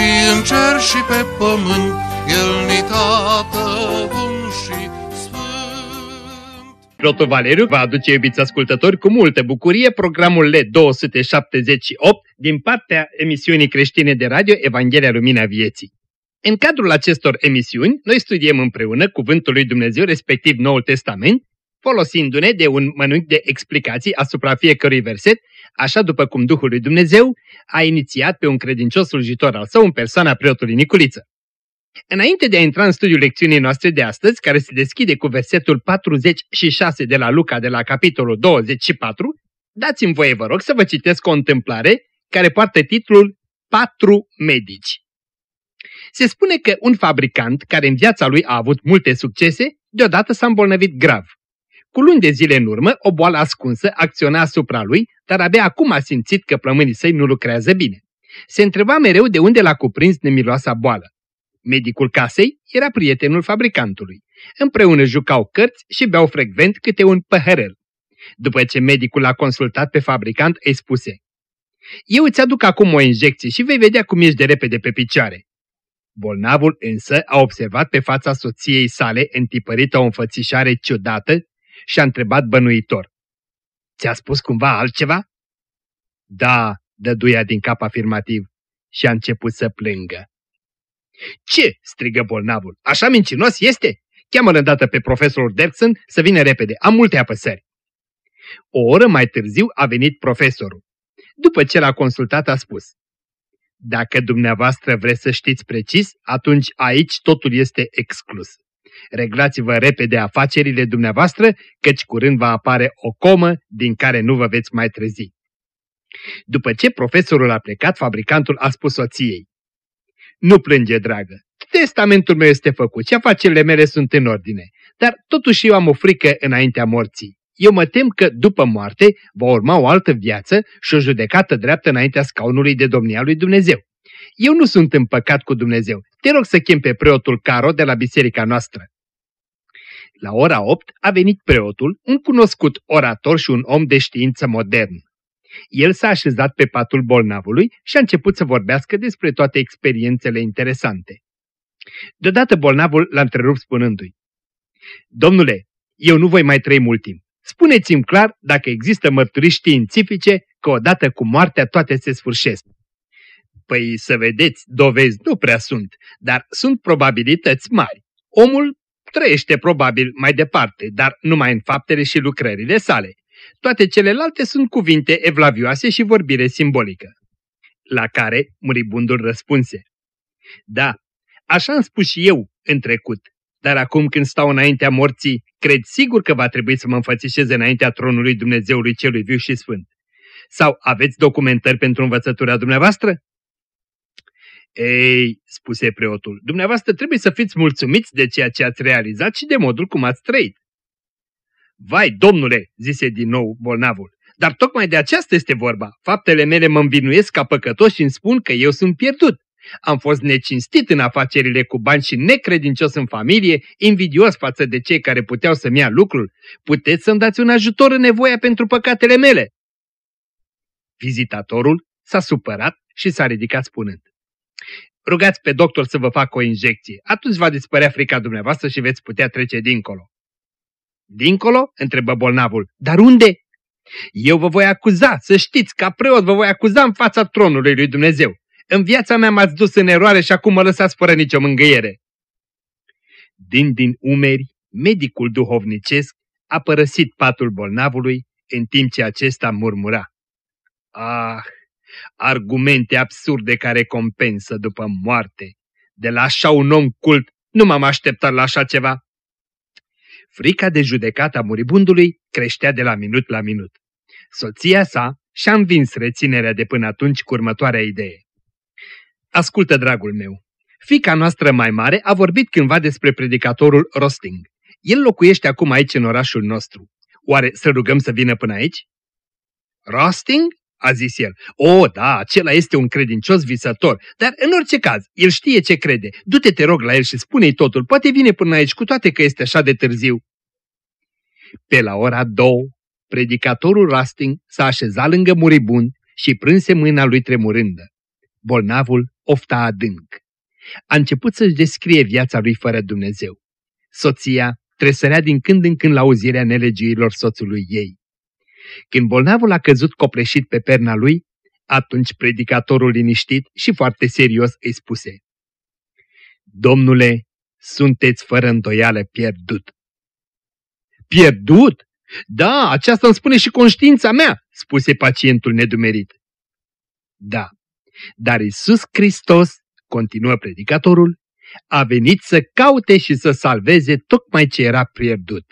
și în cer și pe pământ, El ni tată bun și sfânt. Piotr Valeriu va aduce, iubiți ascultători, cu multă bucurie programul L278 din partea emisiunii creștine de radio Evanghelia Lumina Vieții. În cadrul acestor emisiuni, noi studiem împreună Cuvântul lui Dumnezeu, respectiv Noul Testament, folosindu-ne de un mănânc de explicații asupra fiecărui verset, așa după cum Duhul lui Dumnezeu a inițiat pe un credincios slujitor al său în persoana preotului Niculiță. Înainte de a intra în studiul lecțiunii noastre de astăzi, care se deschide cu versetul 46 de la Luca de la capitolul 24, dați-mi voie, vă rog, să vă citesc o întâmplare care poartă titlul Patru medici. Se spune că un fabricant care în viața lui a avut multe succese, deodată s-a îmbolnăvit grav. Cu luni de zile în urmă, o boală ascunsă acționa asupra lui, dar abia acum a simțit că plămânii săi nu lucrează bine. Se întreba mereu de unde l-a cuprins nemiloasa boală. Medicul casei era prietenul fabricantului. Împreună jucau cărți și beau frecvent câte un păhărel. După ce medicul l-a consultat pe fabricant, îi spuse Eu îți aduc acum o injecție și vei vedea cum ești de repede pe picioare. Bolnavul însă a observat pe fața soției sale întipărită o înfățișare ciudată și a întrebat bănuitor. Ți-a spus cumva altceva? Da, dăduia din cap afirmativ și a început să plângă. Ce? strigă bolnavul. Așa mincinos este? Cheamă-l îndată pe profesorul Derksen să vină repede. Am multe apăsări. O oră mai târziu a venit profesorul. După ce l-a consultat a spus. Dacă dumneavoastră vreți să știți precis, atunci aici totul este exclus. Reglați-vă repede afacerile dumneavoastră, căci curând va apare o comă din care nu vă veți mai trezi. După ce profesorul a plecat, fabricantul a spus soției. Nu plânge, dragă. Testamentul meu este făcut și afacerile mele sunt în ordine, dar totuși eu am o frică înaintea morții. Eu mă tem că după moarte va urma o altă viață și o judecată dreaptă înaintea scaunului de domnia lui Dumnezeu. Eu nu sunt împăcat cu Dumnezeu. Te rog să chem pe preotul Caro de la biserica noastră. La ora 8 a venit preotul, un cunoscut orator și un om de știință modern. El s-a așezat pe patul bolnavului și a început să vorbească despre toate experiențele interesante. Deodată bolnavul l-a întrerupt spunându-i, Domnule, eu nu voi mai trăi mult timp. Spuneți-mi clar dacă există mărturii științifice că odată cu moartea toate se sfârșesc. Păi să vedeți, dovezi nu prea sunt, dar sunt probabilități mari. Omul trăiește probabil mai departe, dar numai în faptele și lucrările sale. Toate celelalte sunt cuvinte evlavioase și vorbire simbolică. La care muribundul răspunse. Da, așa am spus și eu în trecut, dar acum când stau înaintea morții, cred sigur că va trebui să mă înfățișez înaintea tronului Dumnezeului celui viu și sfânt. Sau aveți documentări pentru învățătura dumneavoastră? Ei, spuse preotul, dumneavoastră trebuie să fiți mulțumiți de ceea ce ați realizat și de modul cum ați trăit. Vai, domnule, zise din nou bolnavul, dar tocmai de aceasta este vorba. Faptele mele mă învinuiesc ca păcătos și îmi spun că eu sunt pierdut. Am fost necinstit în afacerile cu bani și necredincios în familie, invidios față de cei care puteau să-mi ia lucrul. Puteți să-mi dați un ajutor în nevoia pentru păcatele mele? Vizitatorul s-a supărat și s-a ridicat spunând. Rugați pe doctor să vă facă o injecție, atunci va dispărea frica dumneavoastră și veți putea trece dincolo. Dincolo? întrebă bolnavul. Dar unde? Eu vă voi acuza, să știți, ca preot vă voi acuza în fața tronului lui Dumnezeu. În viața mea m-ați dus în eroare și acum mă lăsați fără nicio mângâiere. Din din umeri, medicul duhovnicesc a părăsit patul bolnavului în timp ce acesta murmura. Ah, argumente absurde care compensă după moarte. De la așa un om cult nu m-am așteptat la așa ceva. Frica de judecată a muribundului creștea de la minut la minut. Soția sa și-a învins reținerea de până atunci cu următoarea idee. Ascultă, dragul meu, fica noastră mai mare a vorbit cândva despre predicatorul Rosting. El locuiește acum aici în orașul nostru. Oare să rugăm să vină până aici? Rosting? A zis el. O, da, acela este un credincios visător, dar în orice caz, el știe ce crede. Du-te, te rog, la el și spune-i totul, poate vine până aici, cu toate că este așa de târziu. Pe la ora două, predicatorul Rasting s-a așezat lângă muribund și prânse mâna lui tremurândă. Bolnavul ofta adânc. A început să-și descrie viața lui fără Dumnezeu. Soția tresărea din când în când la auzirea nelegiurilor soțului ei. Când bolnavul a căzut copleșit pe perna lui, atunci predicatorul liniștit și foarte serios îi spuse Domnule, sunteți fără îndoială pierdut. Pierdut? Da, aceasta îmi spune și conștiința mea, spuse pacientul nedumerit. Da, dar Isus Hristos, continuă predicatorul, a venit să caute și să salveze tocmai ce era pierdut.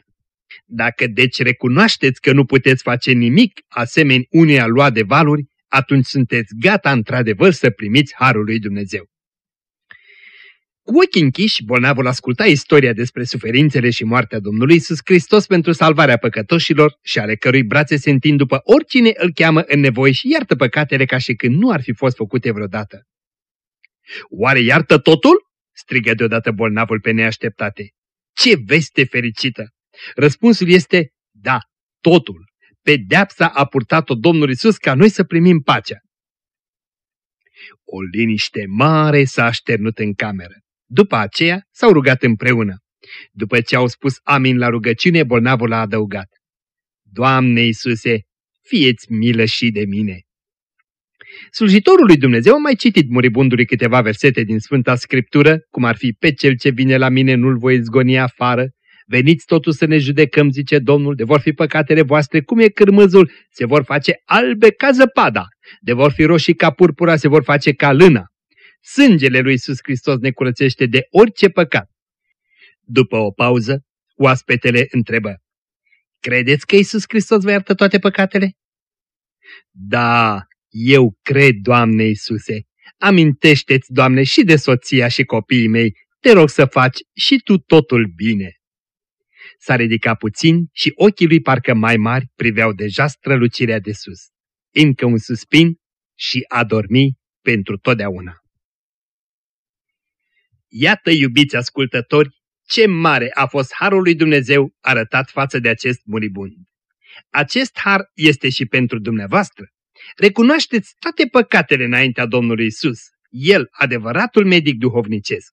Dacă deci recunoașteți că nu puteți face nimic asemeni uneia lua de valuri, atunci sunteți gata într-adevăr să primiți Harul lui Dumnezeu. Cu ochii închiși, bolnavul asculta istoria despre suferințele și moartea Domnului Iisus Hristos pentru salvarea păcătoșilor și ale cărui brațe se întind după oricine îl cheamă în nevoie și iartă păcatele ca și când nu ar fi fost făcute vreodată. Oare iartă totul? strigă deodată bolnavul pe neașteptate. Ce veste fericită! Răspunsul este da, totul. Pedeapsa a purtat-o Domnul Isus ca noi să primim pacea. O liniște mare s-a așternut în cameră. După aceea s-au rugat împreună. După ce au spus amin la rugăciune, bolnavul a adăugat. Doamne Iisuse, fieți milă și de mine. Slujitorul lui Dumnezeu a mai citit muribundului câteva versete din Sfânta Scriptură, cum ar fi pe cel ce vine la mine nu-l voi zgoni afară, Veniți totuși să ne judecăm, zice Domnul, de vor fi păcatele voastre, cum e cârmâzul, se vor face albe ca zăpada, de vor fi roșii ca purpura, se vor face ca lâna. Sângele lui Iisus Hristos ne curățește de orice păcat. După o pauză, oaspetele întrebă, Credeți că Iisus Hristos va iartă toate păcatele? Da, eu cred, Doamne Iisuse. Amintește-ți, Doamne, și de soția și copiii mei, te rog să faci și tu totul bine. S-a ridicat puțin și ochii lui parcă mai mari priveau deja strălucirea de sus. Încă un suspin și a dormi pentru totdeauna. Iată, iubiți ascultători, ce mare a fost harul lui Dumnezeu arătat față de acest muribund. Acest har este și pentru dumneavoastră. Recunoașteți toate păcatele înaintea Domnului Isus, El, adevăratul medic duhovnicesc.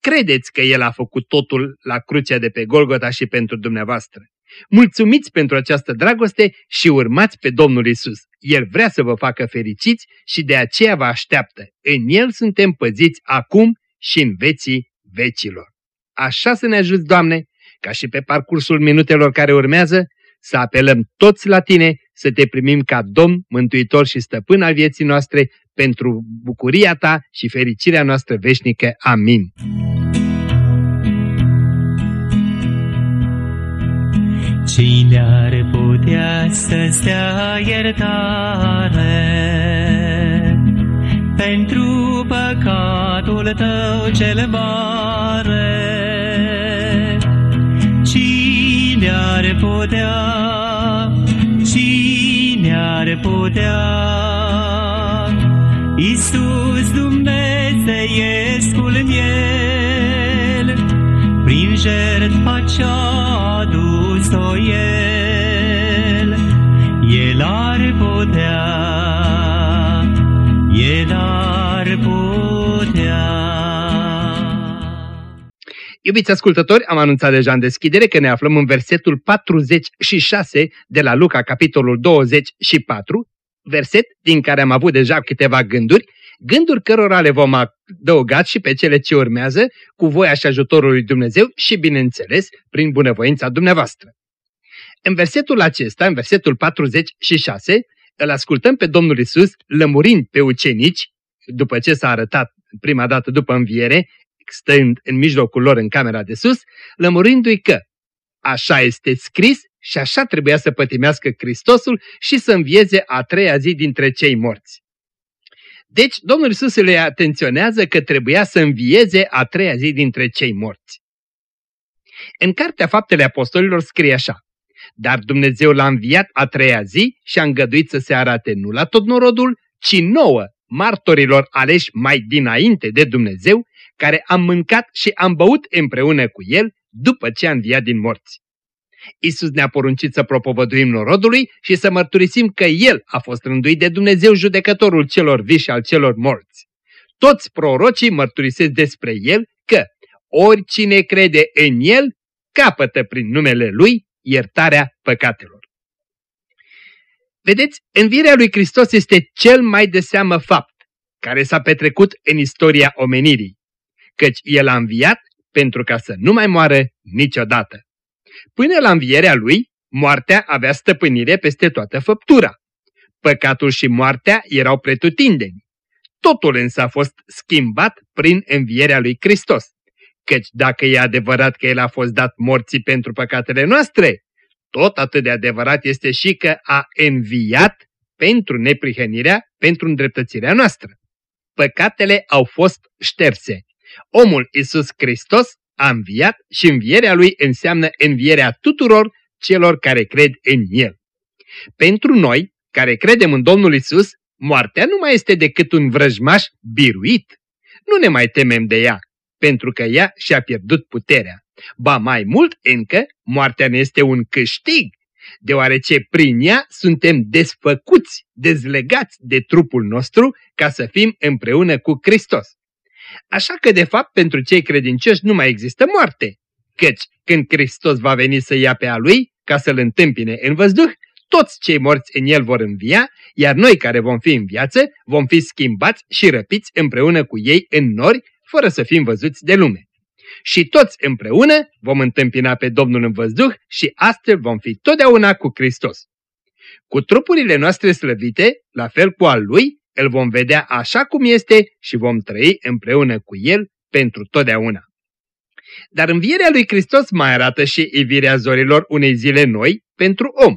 Credeți că El a făcut totul la crucea de pe Golgota și pentru dumneavoastră. Mulțumiți pentru această dragoste și urmați pe Domnul Isus. El vrea să vă facă fericiți și de aceea vă așteaptă. În El suntem păziți acum și în veții vecilor. Așa să ne ajut, Doamne, ca și pe parcursul minutelor care urmează, să apelăm toți la Tine, să Te primim ca Domn, Mântuitor și Stăpân al vieții noastre, pentru bucuria Ta și fericirea noastră veșnică. Amin. Cine ar putea să-ți dea iertare pentru păcatul tău cel mare? Cine ar putea, cine ar putea, Iisus Dumnezeiescul miel, prin jertfa ce-a adus-o El, El ar putea, El ar putea. Iubiți ascultători, am anunțat deja în deschidere că ne aflăm în versetul 46 de la Luca, capitolul 24, verset din care am avut deja câteva gânduri, gânduri cărora le vom adăuga și pe cele ce urmează cu voia și ajutorul lui Dumnezeu și, bineînțeles, prin bunăvoința dumneavoastră. În versetul acesta, în versetul 46, îl ascultăm pe Domnul Isus lămurind pe ucenici, după ce s-a arătat prima dată după înviere, stând în mijlocul lor în camera de sus, lămurindu-i că așa este scris și așa trebuia să pătimească Hristosul și să învieze a treia zi dintre cei morți. Deci, Domnul Isus le atenționează că trebuia să învieze a treia zi dintre cei morți. În Cartea Faptele Apostolilor scrie așa, Dar Dumnezeu l-a înviat a treia zi și a îngăduit să se arate nu la tot norodul, ci nouă, martorilor aleși mai dinainte de Dumnezeu, care am mâncat și am băut împreună cu El după ce a înviat din morți. Isus ne-a poruncit să propovăduim norodului și să mărturisim că El a fost rânduit de Dumnezeu judecătorul celor viși și al celor morți. Toți prorocii mărturisesc despre El că oricine crede în El capătă prin numele Lui iertarea păcatelor. Vedeți, învierea lui Hristos este cel mai de seamă fapt care s-a petrecut în istoria omenirii, căci El a înviat pentru ca să nu mai moară niciodată. Până la învierea lui, moartea avea stăpânire peste toată făptura. Păcatul și moartea erau pretutindeni. Totul însă a fost schimbat prin învierea lui Hristos. Căci dacă e adevărat că El a fost dat morții pentru păcatele noastre, tot atât de adevărat este și că a înviat pentru neprihănirea, pentru îndreptățirea noastră. Păcatele au fost șterse. Omul Isus Hristos a înviat și învierea lui înseamnă învierea tuturor celor care cred în El. Pentru noi, care credem în Domnul Isus, moartea nu mai este decât un vrăjmaș biruit. Nu ne mai temem de ea, pentru că ea și-a pierdut puterea. Ba mai mult încă, moartea ne este un câștig, deoarece prin ea suntem desfăcuți, dezlegați de trupul nostru ca să fim împreună cu Hristos. Așa că, de fapt, pentru cei credincioși nu mai există moarte, căci când Hristos va veni să ia pe a lui, ca să-l întâmpine în văzduh, toți cei morți în el vor învia, iar noi care vom fi în viață vom fi schimbați și răpiți împreună cu ei în nori, fără să fim văzuți de lume. Și toți împreună vom întâmpina pe Domnul în văzduh și astfel vom fi totdeauna cu Hristos. Cu trupurile noastre slăvite, la fel cu al lui, îl vom vedea așa cum este și vom trăi împreună cu el pentru totdeauna. Dar învierea lui Hristos mai arată și ivirea zorilor unei zile noi pentru om.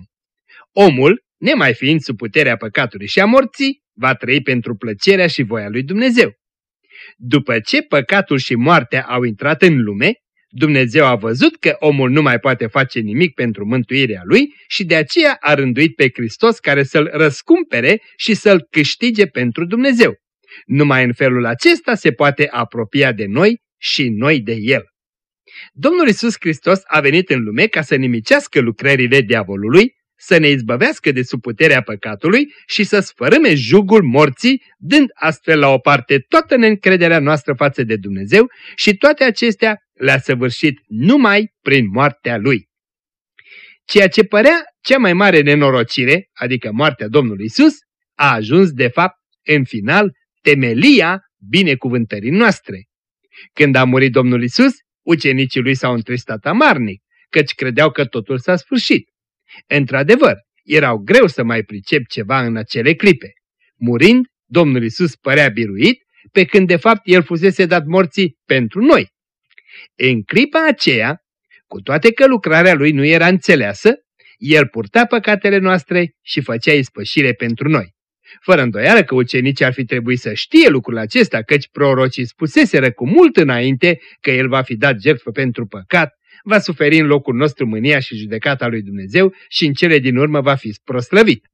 Omul, nemai fiind sub puterea păcatului și a morții, va trăi pentru plăcerea și voia lui Dumnezeu. După ce păcatul și moartea au intrat în lume, Dumnezeu a văzut că omul nu mai poate face nimic pentru mântuirea lui și de aceea a rânduit pe Hristos care să-l răscumpere și să-l câștige pentru Dumnezeu. Numai în felul acesta se poate apropia de noi și noi de El. Domnul Isus Hristos a venit în lume ca să nimicească lucrările diavolului, să ne izbăvească de sub puterea păcatului și să sfărâme jugul morții, dând astfel la o parte toată neîncrederea noastră față de Dumnezeu și toate acestea le-a săvârșit numai prin moartea lui. Ceea ce părea cea mai mare nenorocire, adică moartea Domnului Isus, a ajuns de fapt în final temelia binecuvântării noastre. Când a murit Domnul Isus, ucenicii lui s-au întristat amarnic, căci credeau că totul s-a sfârșit. Într-adevăr, erau greu să mai pricep ceva în acele clipe. Murind, Domnul Isus părea biruit, pe când de fapt el fusese dat morții pentru noi. În clipa aceea, cu toate că lucrarea lui nu era înțeleasă, el purta păcatele noastre și făcea ispășire pentru noi. Fără îndoială că ucenicii ar fi trebuit să știe lucrul acesta, căci prorocii spuseseră cu mult înainte că el va fi dat jertfă pentru păcat, va suferi în locul nostru mânia și judecata lui Dumnezeu și în cele din urmă va fi proslăvit.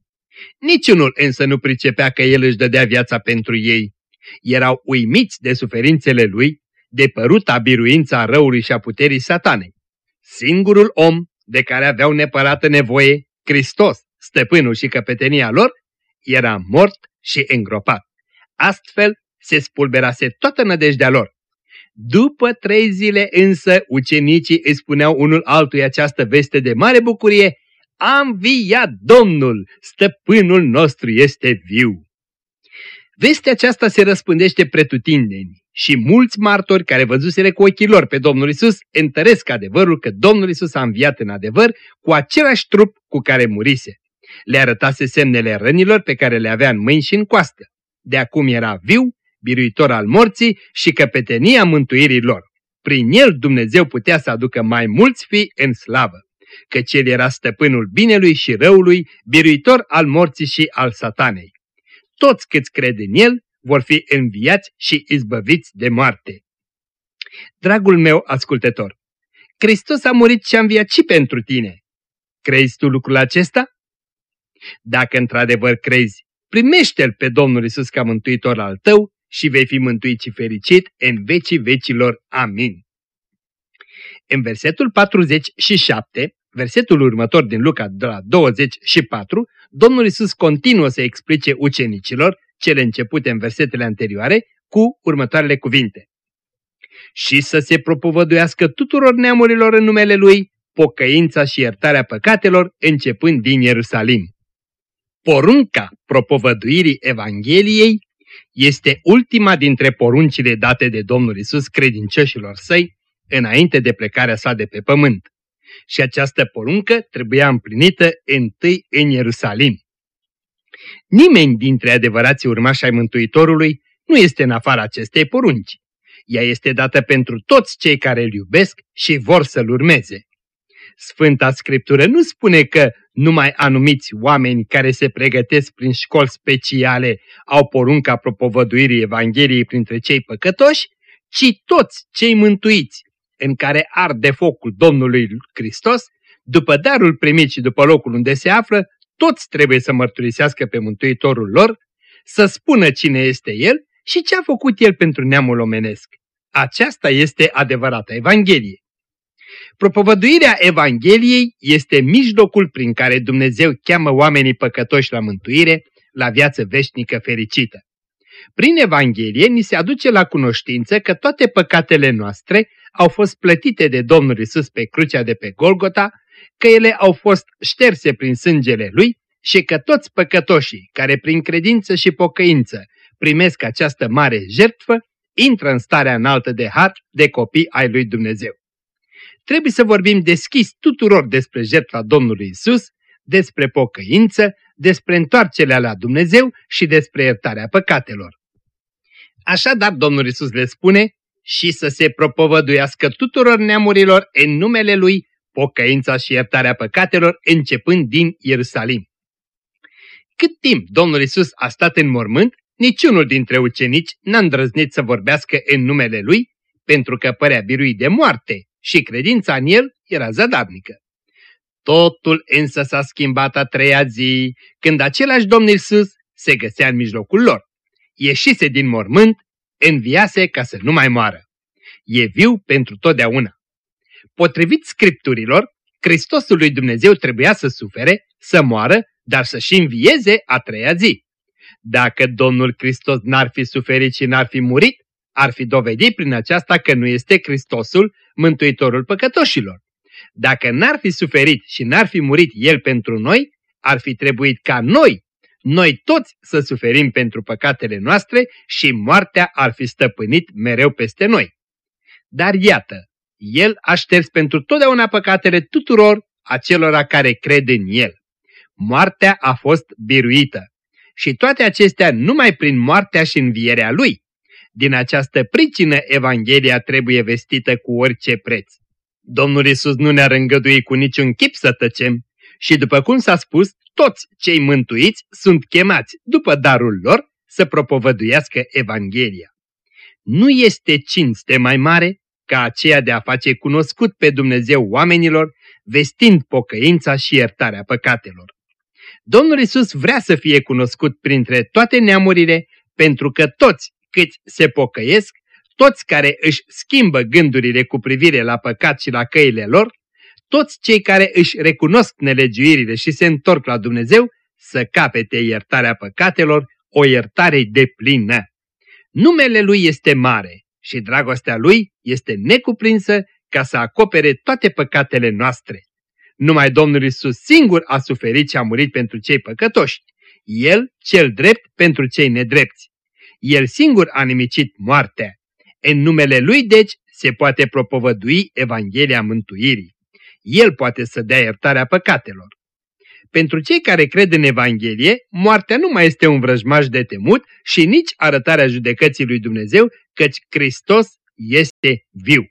Niciunul însă nu pricepea că el își dădea viața pentru ei. Erau uimiți de suferințele lui de păruta biruința răului și a puterii satanei. Singurul om de care aveau nepărată nevoie, Hristos, stăpânul și căpetenia lor, era mort și îngropat. Astfel se spulberase toată nădejdea lor. După trei zile însă, ucenicii îi spuneau unul altui această veste de mare bucurie, Am viat Domnul, stăpânul nostru este viu. Vestea aceasta se răspândește pretutindeni și mulți martori care văzuseră cu ochii lor pe Domnul Isus întăresc adevărul că Domnul Isus a înviat în adevăr cu același trup cu care murise. Le arătase semnele rănilor pe care le avea în mâini și în coastă. De acum era viu, biruitor al morții și căpetenia mântuirii lor. Prin el Dumnezeu putea să aducă mai mulți fii în slavă, căci el era stăpânul binelui și răului, biruitor al morții și al satanei. Toți câți cred în el vor fi înviați și izbăviți de moarte. Dragul meu ascultător, Hristos a murit și a înviat și pentru tine. Crezi tu lucrul acesta? Dacă într-adevăr crezi, primește-L pe Domnul Isus ca mântuitor al tău și vei fi mântuit și fericit în vecii vecilor. Amin. În versetul 47, versetul următor din Luca de la 24, Domnul Isus continuă să explice ucenicilor cele începute în versetele anterioare cu următoarele cuvinte. Și să se propovăduiască tuturor neamurilor în numele Lui pocăința și iertarea păcatelor începând din Ierusalim. Porunca propovăduirii Evangheliei este ultima dintre poruncile date de Domnul Isus credincioșilor săi înainte de plecarea sa de pe pământ. Și această poruncă trebuia împlinită întâi în Ierusalim. Nimeni dintre adevărații urmași ai Mântuitorului nu este în afara acestei porunci. Ea este dată pentru toți cei care îl iubesc și vor să-l urmeze. Sfânta Scriptură nu spune că numai anumiți oameni care se pregătesc prin școli speciale au porunca propovăduirii Evangheliei printre cei păcătoși, ci toți cei mântuiți, în care arde focul Domnului Hristos, după darul primit și după locul unde se află, toți trebuie să mărturisească pe Mântuitorul lor, să spună cine este El și ce a făcut El pentru neamul omenesc. Aceasta este adevărata Evanghelie. Propovăduirea Evangheliei este mijlocul prin care Dumnezeu cheamă oamenii păcătoși la mântuire, la viață veșnică fericită. Prin Evanghelie ni se aduce la cunoștință că toate păcatele noastre au fost plătite de Domnul Isus pe crucea de pe Golgota, că ele au fost șterse prin sângele Lui și că toți păcătoșii care prin credință și pocăință primesc această mare jertfă, intră în starea înaltă de har de copii ai lui Dumnezeu. Trebuie să vorbim deschis tuturor despre jertfa Domnului Isus, despre pocăință, despre întoarcerea la Dumnezeu și despre iertarea păcatelor. Așadar, Domnul Isus le spune și să se propovăduiască tuturor neamurilor în numele Lui pocăința și iertarea păcatelor începând din Ierusalim. Cât timp Domnul Isus a stat în mormânt, niciunul dintre ucenici n-a îndrăznit să vorbească în numele Lui, pentru că părea birui de moarte și credința în El era zadarnică. Totul însă s-a schimbat a treia zi, când același Domn Isus se găsea în mijlocul lor. Ieșise din mormânt, înviase ca să nu mai moară. E viu pentru totdeauna. Potrivit scripturilor, Hristosul lui Dumnezeu trebuia să sufere, să moară, dar să și învieze a treia zi. Dacă Domnul Hristos n-ar fi suferit și n-ar fi murit, ar fi dovedit prin aceasta că nu este Hristosul, Mântuitorul păcătoșilor. Dacă n-ar fi suferit și n-ar fi murit El pentru noi, ar fi trebuit ca noi, noi toți să suferim pentru păcatele noastre și moartea ar fi stăpânit mereu peste noi. Dar iată, El a șters pentru totdeauna păcatele tuturor acelora care cred în El. Moartea a fost biruită. Și toate acestea numai prin moartea și învierea Lui. Din această pricină Evanghelia trebuie vestită cu orice preț. Domnul Isus nu ne-a îngăduit cu niciun chip să tăcem și după cum s-a spus, toți cei mântuiți sunt chemați, după darul lor, să propovăduiască Evanghelia. Nu este cinste mai mare ca aceea de a face cunoscut pe Dumnezeu oamenilor, vestind pocăința și iertarea păcatelor. Domnul Isus vrea să fie cunoscut printre toate neamurile, pentru că toți câți se pocăiesc, toți care își schimbă gândurile cu privire la păcat și la căile lor, toți cei care își recunosc nelegiuirile și se întorc la Dumnezeu, să capete iertarea păcatelor, o iertare de plină. Numele Lui este mare și dragostea Lui este necuprinsă ca să acopere toate păcatele noastre. Numai Domnul Isus singur a suferit și a murit pentru cei păcătoși. El, cel drept, pentru cei nedrepți. El singur a nimicit moartea. În numele Lui, deci, se poate propovădui Evanghelia Mântuirii. El poate să dea iertarea păcatelor. Pentru cei care cred în Evanghelie, moartea nu mai este un vrăjmaș de temut și nici arătarea judecății lui Dumnezeu, căci Hristos este viu.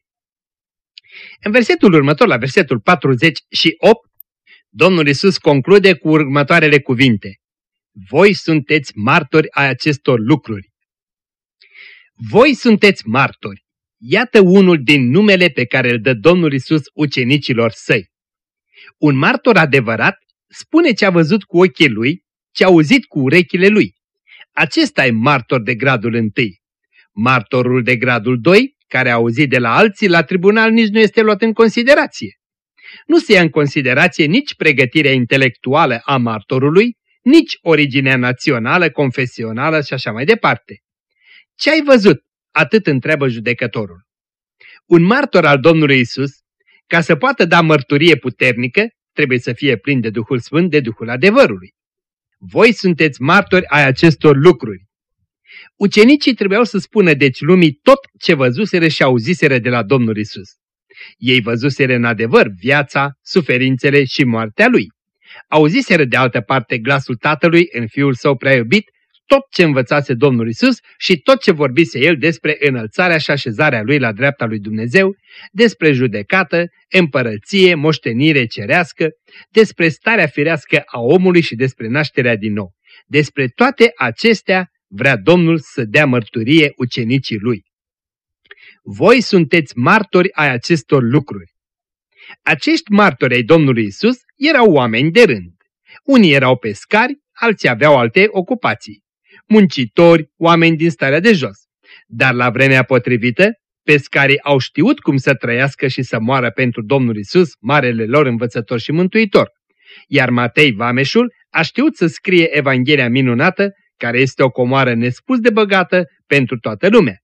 În versetul următor, la versetul 48, Domnul Isus conclude cu următoarele cuvinte. Voi sunteți martori ai acestor lucruri. Voi sunteți martori. Iată unul din numele pe care îl dă Domnul Isus ucenicilor săi. Un martor adevărat spune ce a văzut cu ochii lui, ce a auzit cu urechile lui. Acesta e martor de gradul întâi. Martorul de gradul 2, care a auzit de la alții la tribunal, nici nu este luat în considerație. Nu se ia în considerație nici pregătirea intelectuală a martorului, nici originea națională, confesională și așa mai departe. Ce ai văzut? Atât întreabă judecătorul. Un martor al Domnului Isus, ca să poată da mărturie puternică, trebuie să fie plin de Duhul Sfânt, de Duhul adevărului. Voi sunteți martori ai acestor lucruri. Ucenicii trebuiau să spună deci lumii tot ce văzuseră și auziseră de la Domnul Isus. Ei văzuseră în adevăr viața, suferințele și moartea lui. Auziseră de altă parte glasul Tatălui în Fiul Său prea iubit, tot ce învățase Domnul Isus și tot ce vorbise El despre înălțarea și așezarea Lui la dreapta lui Dumnezeu, despre judecată, împărăție, moștenire cerească, despre starea firească a omului și despre nașterea din nou. Despre toate acestea vrea Domnul să dea mărturie ucenicii Lui. Voi sunteți martori ai acestor lucruri. Acești martori ai Domnului Isus erau oameni de rând. Unii erau pescari, alții aveau alte ocupații. Muncitori, oameni din starea de jos. Dar la vremea potrivită, pescarii au știut cum să trăiască și să moară pentru Domnul Isus, marele lor învățător și mântuitor. Iar Matei Vameșul a știut să scrie Evanghelia minunată, care este o comoară nespus de băgată pentru toată lumea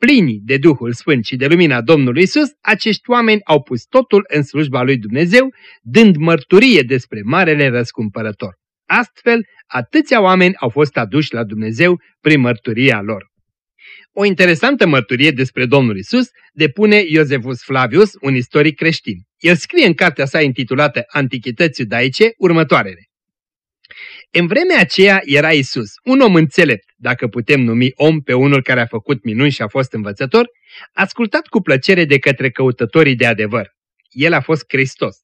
plini de Duhul Sfânt și de lumina Domnului Isus, acești oameni au pus totul în slujba lui Dumnezeu, dând mărturie despre Marele Răscumpărător. Astfel, atâția oameni au fost aduși la Dumnezeu prin mărturia lor. O interesantă mărturie despre Domnul Isus depune Iosefus Flavius, un istoric creștin. El scrie în cartea sa intitulată Antichități iudaice următoarele. În vremea aceea era Isus, un om înțelept, dacă putem numi om pe unul care a făcut minuni și a fost învățător, ascultat cu plăcere de către căutătorii de adevăr. El a fost Hristos.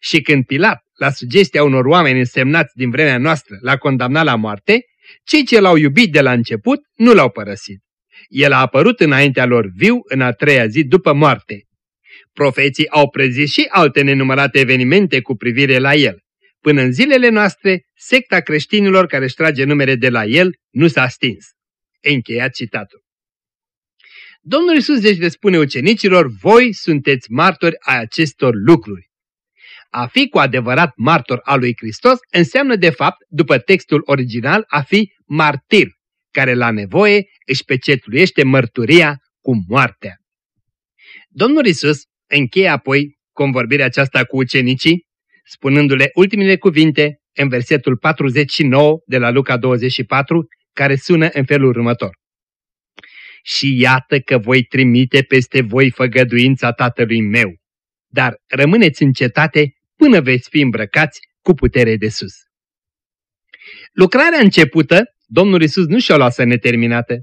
Și când Pilat, la sugestia unor oameni însemnați din vremea noastră, l-a condamnat la moarte, cei ce l-au iubit de la început nu l-au părăsit. El a apărut înaintea lor viu în a treia zi după moarte. Profeții au prezis și alte nenumărate evenimente cu privire la el. Până în zilele noastre, secta creștinilor care își trage numere de la el nu s-a stins. Încheiat citatul. Domnul Iisus deci le spune ucenicilor, voi sunteți martori ai acestor lucruri. A fi cu adevărat martor al lui Hristos înseamnă de fapt, după textul original, a fi martir, care la nevoie își pecetluiește mărturia cu moartea. Domnul Isus încheie apoi convorbirea aceasta cu ucenicii, spunându-le ultimele cuvinte în versetul 49 de la Luca 24, care sună în felul următor. Și iată că voi trimite peste voi făgăduința tatălui meu, dar rămâneți în cetate până veți fi îmbrăcați cu putere de sus. Lucrarea începută, Domnul Isus nu și-o lasă neterminată.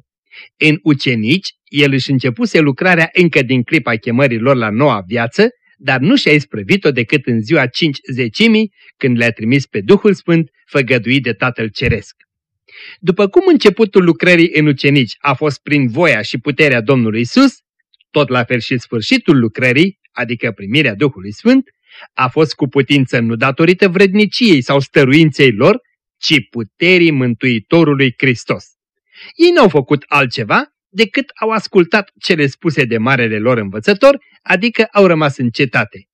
În ucenici, el își începuse lucrarea încă din clipa chemării lor la noua viață dar nu și-a isprăvit-o decât în ziua cinci zecimii, când le-a trimis pe Duhul Sfânt, făgăduit de Tatăl Ceresc. După cum începutul lucrării în ucenici a fost prin voia și puterea Domnului Isus, tot la fel și sfârșitul lucrării, adică primirea Duhului Sfânt, a fost cu putință nu datorită vredniciei sau stăruinței lor, ci puterii Mântuitorului Hristos. Ei n-au făcut altceva decât au ascultat cele spuse de marele lor învățător, adică au rămas în cetate.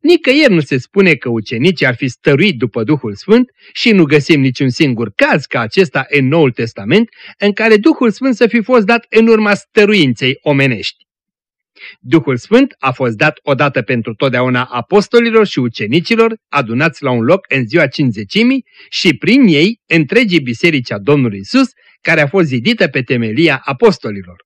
Nicăieri nu se spune că ucenicii ar fi stăruit după Duhul Sfânt și nu găsim niciun singur caz ca acesta în Noul Testament în care Duhul Sfânt să fi fost dat în urma stăruinței omenești. Duhul Sfânt a fost dat odată pentru totdeauna apostolilor și ucenicilor adunați la un loc în ziua cinzecimii și prin ei întregii biserici a Domnului Isus care a fost zidită pe temelia apostolilor.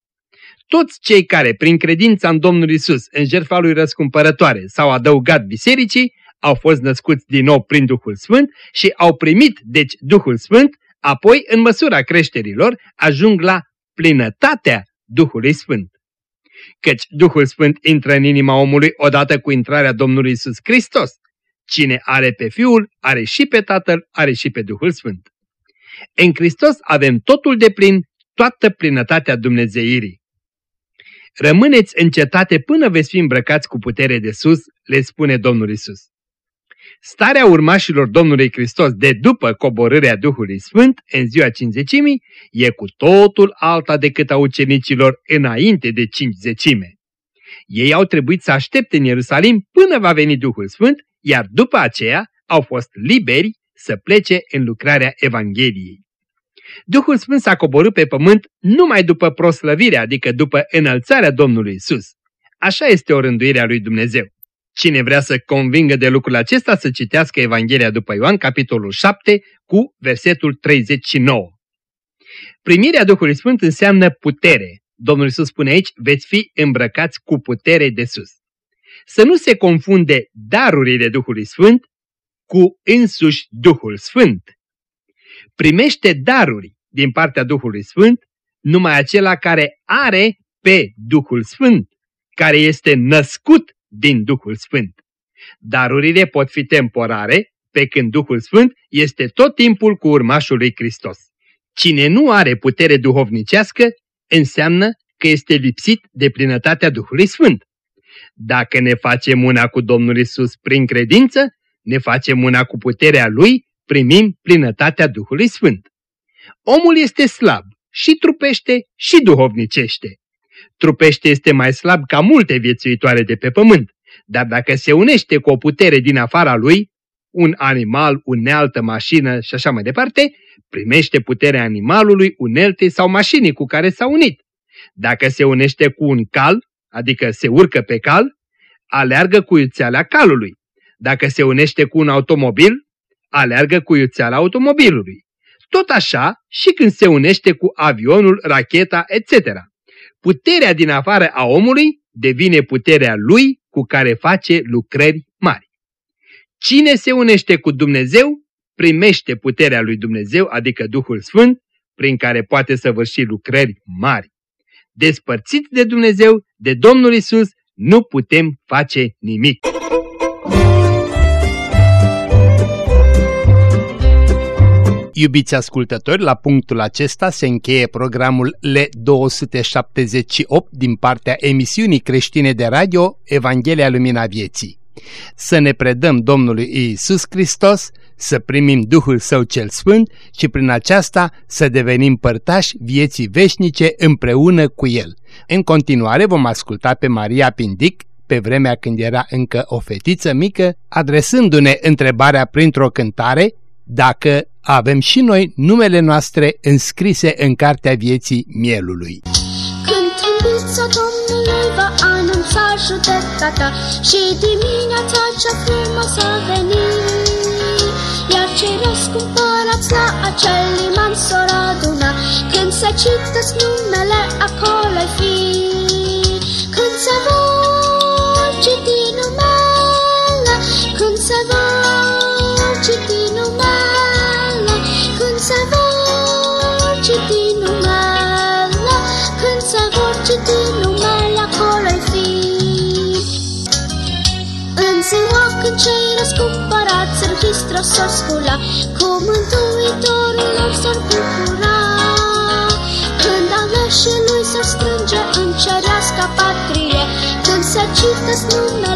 Toți cei care, prin credința în Domnul Isus, în jertfa lui răscumpărătoare, s-au adăugat bisericii, au fost născuți din nou prin Duhul Sfânt și au primit, deci, Duhul Sfânt, apoi, în măsura creșterilor, ajung la plinătatea Duhului Sfânt. Căci Duhul Sfânt intră în inima omului odată cu intrarea Domnului Isus Hristos. Cine are pe Fiul, are și pe Tatăl, are și pe Duhul Sfânt. În Hristos avem totul de plin, toată plinătatea Dumnezeirii. Rămâneți în cetate până veți fi îmbrăcați cu putere de sus, le spune Domnul Isus. Starea urmașilor Domnului Hristos de după coborârea Duhului Sfânt în ziua cinzecimii e cu totul alta decât a ucenicilor înainte de cinzecime. Ei au trebuit să aștepte în Ierusalim până va veni Duhul Sfânt, iar după aceea au fost liberi să plece în lucrarea Evangheliei. Duhul Sfânt s-a coborât pe pământ numai după proslăvirea, adică după înălțarea Domnului Isus. Așa este o rânduire a lui Dumnezeu. Cine vrea să convingă de lucrul acesta să citească Evanghelia după Ioan, capitolul 7, cu versetul 39. Primirea Duhului Sfânt înseamnă putere. Domnul Iisus spune aici, veți fi îmbrăcați cu putere de sus. Să nu se confunde darurile Duhului Sfânt cu însuși Duhul Sfânt. Primește daruri din partea Duhului Sfânt numai acela care are pe Duhul Sfânt, care este născut din Duhul Sfânt. Darurile pot fi temporare, pe când Duhul Sfânt este tot timpul cu urmașul lui Hristos. Cine nu are putere duhovnicească, înseamnă că este lipsit de plinătatea Duhului Sfânt. Dacă ne facem una cu Domnul Isus prin credință, ne facem una cu puterea Lui, primim plinătatea Duhului Sfânt. Omul este slab și trupește și duhovnicește. Trupește este mai slab ca multe viețuitoare de pe pământ, dar dacă se unește cu o putere din afara lui, un animal, unealtă, mașină și așa mai departe, primește puterea animalului, unelte sau mașinii cu care s-a unit. Dacă se unește cu un cal, adică se urcă pe cal, aleargă cu iuțeala calului. Dacă se unește cu un automobil, aleargă cu iuțeala automobilului. Tot așa și când se unește cu avionul, racheta, etc. Puterea din afară a omului devine puterea lui cu care face lucrări mari. Cine se unește cu Dumnezeu, primește puterea lui Dumnezeu, adică Duhul Sfânt, prin care poate săvârși lucrări mari. Despărțiți de Dumnezeu, de Domnul Isus, nu putem face nimic. Iubiți ascultători, la punctul acesta se încheie programul L278 din partea emisiunii creștine de radio Evanghelia Lumina Vieții. Să ne predăm Domnului Iisus Hristos, să primim Duhul Său cel Sfânt și prin aceasta să devenim părtași vieții veșnice împreună cu El. În continuare vom asculta pe Maria Pindic, pe vremea când era încă o fetiță mică, adresându-ne întrebarea printr-o cântare dacă avem și noi numele noastre înscrise în cartea vieții mielului. Când trâmbița Domnului va anunța judecata și dimineața cea frumoasă veni, iar cei răscumpărați la acel liman s-or aduna, când se citesc numele acolo fi. Când se vor citi numele, când se vor citi când cei răscumpărați în Hristos s-or scula, cu Mântuitorul lor s-or bucura. Când aleșii lui s-or strânge în cerească patrie, când se citesc numele acolo,